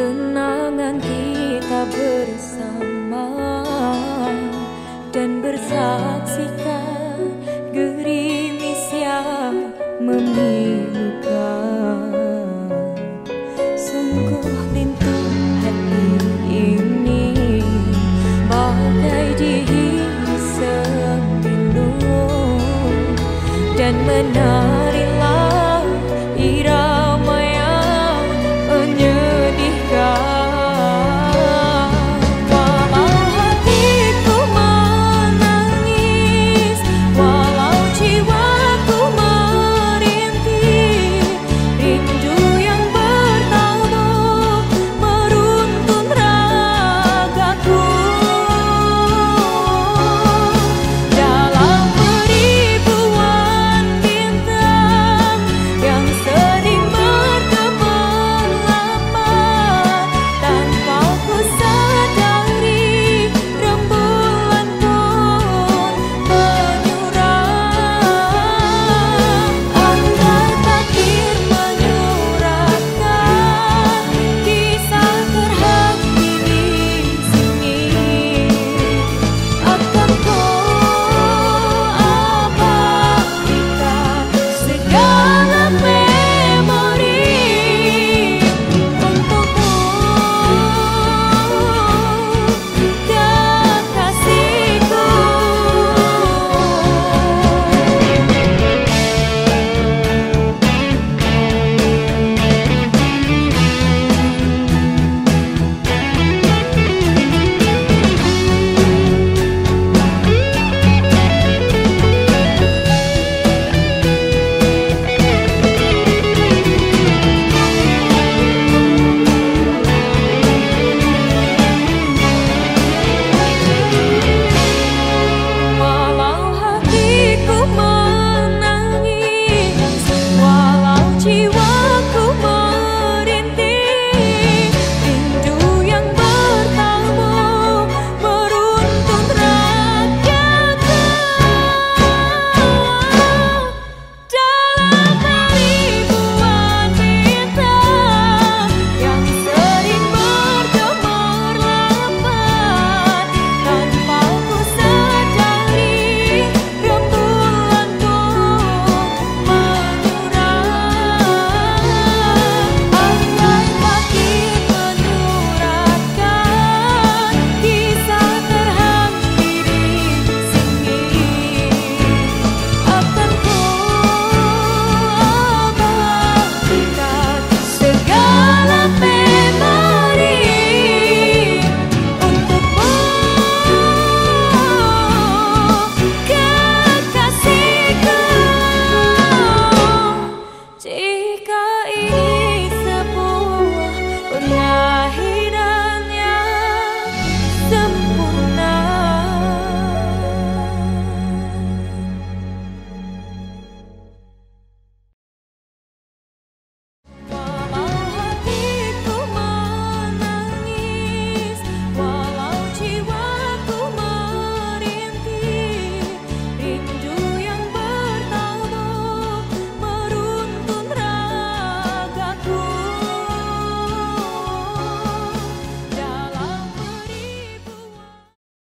kenangan kita bersama dan bersaksikan gerimis yang memilukan. Sungguh pintu hati ini bagai dihisap dan menang